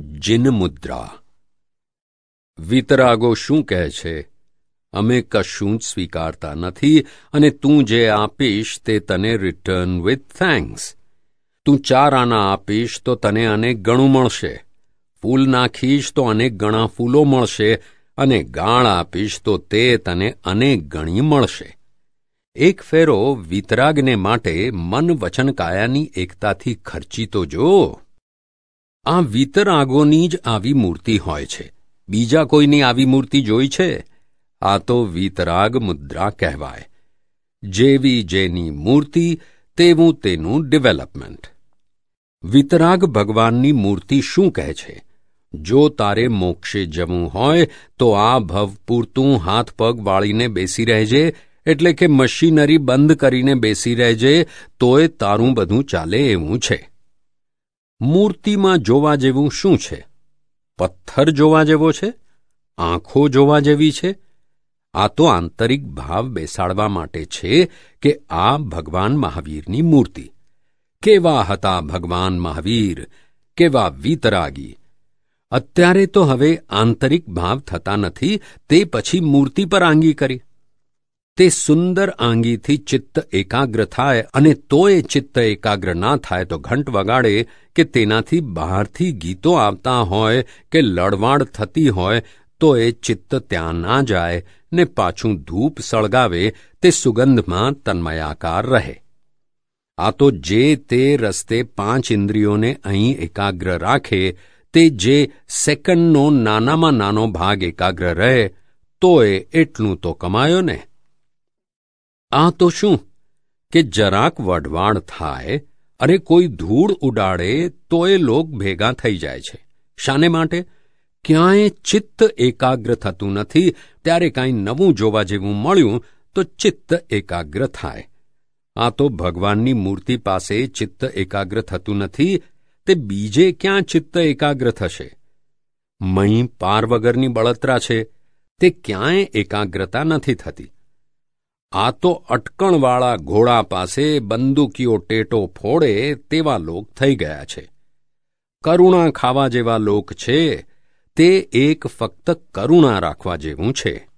જીન મુદ્રા. વિતરાગો શું કહે છે? અમે કશું જ સ્વીકારતા નથી અને તું જે આપીશ તે તને રિટર્ન વિથ થેન્ક્સ તું ચાર આના આપીશ તો તને અનેક ગણું મળશે. ફૂલ નાખીશ તો અનેક ગણા ફૂલો મળશે અને ગાળ આપીશ તો તે તને અનેક ગણી મળશે. એક ફેરો વિતરાગને માટે મન વચન એકતાથી ખર્ચી તો જો. આ વિતરાગોની જ આવી મૂર્તિ હોય છે. બીજા કોઈની આવી મૂર્તિ જોઈ છે? આ તો વિતરાગ મુદ્રા કહેવાય. જેવી જેની મૂર્તિ, તેવું તેનું ડેવલપમેન્ટ વિતરાગ ભગવાનની મૂર્તિ શું કહે છે? જો તારે મોક્ષે જવું હોય, તો આ ભવ પૂરતું હાથ પગ વાળીને બેસી રહેજે, એટલે કે મશીનરી બંધ કરીને બેસી રહેજે, તોય તારું બધું ચાલે એવું છે. મૂર્તિમાં જોવા જેવું શું છે? પથ્થર જોવા જેવો છે? આંખો જોવા જેવી છે? આ તો આંતરિક ભાવ બેસાડવા માટે છે કે આ ભગવાન મહાવીરની મૂર્તિ. કેવા હતા ભગવાન મહાવીર? કેવા વીતરાગી? અત્યારે તો હવે આંતરિક ભાવ થતા નથી, તે પછી મૂર્તિ પર આંગી કરી. તે સુંદર આંગીથી ચિત્ત એકાગ્ર થાય અને તોય ચિત્ત એકાગ્ર ના થાય તો ઘંટ વગાડે કે તેનાથી બહારથી ગીતો આવતા હોય કે લડવાડ થતી હોય તો એ ચિત્ત ત્યાં ના જાય ને પાછું ધૂપ સળગાવે તે સુગંધમાં તન્મયાકાર રહે. આ તો જે તે રસ્તે પાંચ ઇન્દ્રિયોને અહીં એકાગ્ર રાખે, તે જે સેકન્ડનો નાનામાં નાનો ભાગ એકાગ્ર રહે, તોય એટલું તો કમાયો ને. આ તો શું? કે જરાક વઢવાણ થાય અને કોઈ ધૂળ ઉડાડે તોય લોક ભેગા થઈ જાય છે. શાને માટે? ક્યાંય ચિત્ત એકાગ્ર થતું નથી. ત્યારે કાંઈ નવું જોવા જેવું મળ્યું તો ચિત્ત એકાગ્ર થાય. આ તો ભગવાનની મૂર્તિ પાસે ચિત્ત એકાગ્ર થતું નથી. તે બીજે ક્યાં ચિત્ત એકાગ્ર થશે? મહી પાર વગરની બળતરા છે. તે ક્યાંય એકાગ્રતા નથી થતી. આ તો અટકણવાળા ઘોડા પાસે બંદૂકીઓ ટેટો ફોડે તેવા લોક થઈ ગયા છે. કરુણા ખાવા જેવા લોક છે, તે એક ફક્ત કરુણા રાખવા જેવું છે.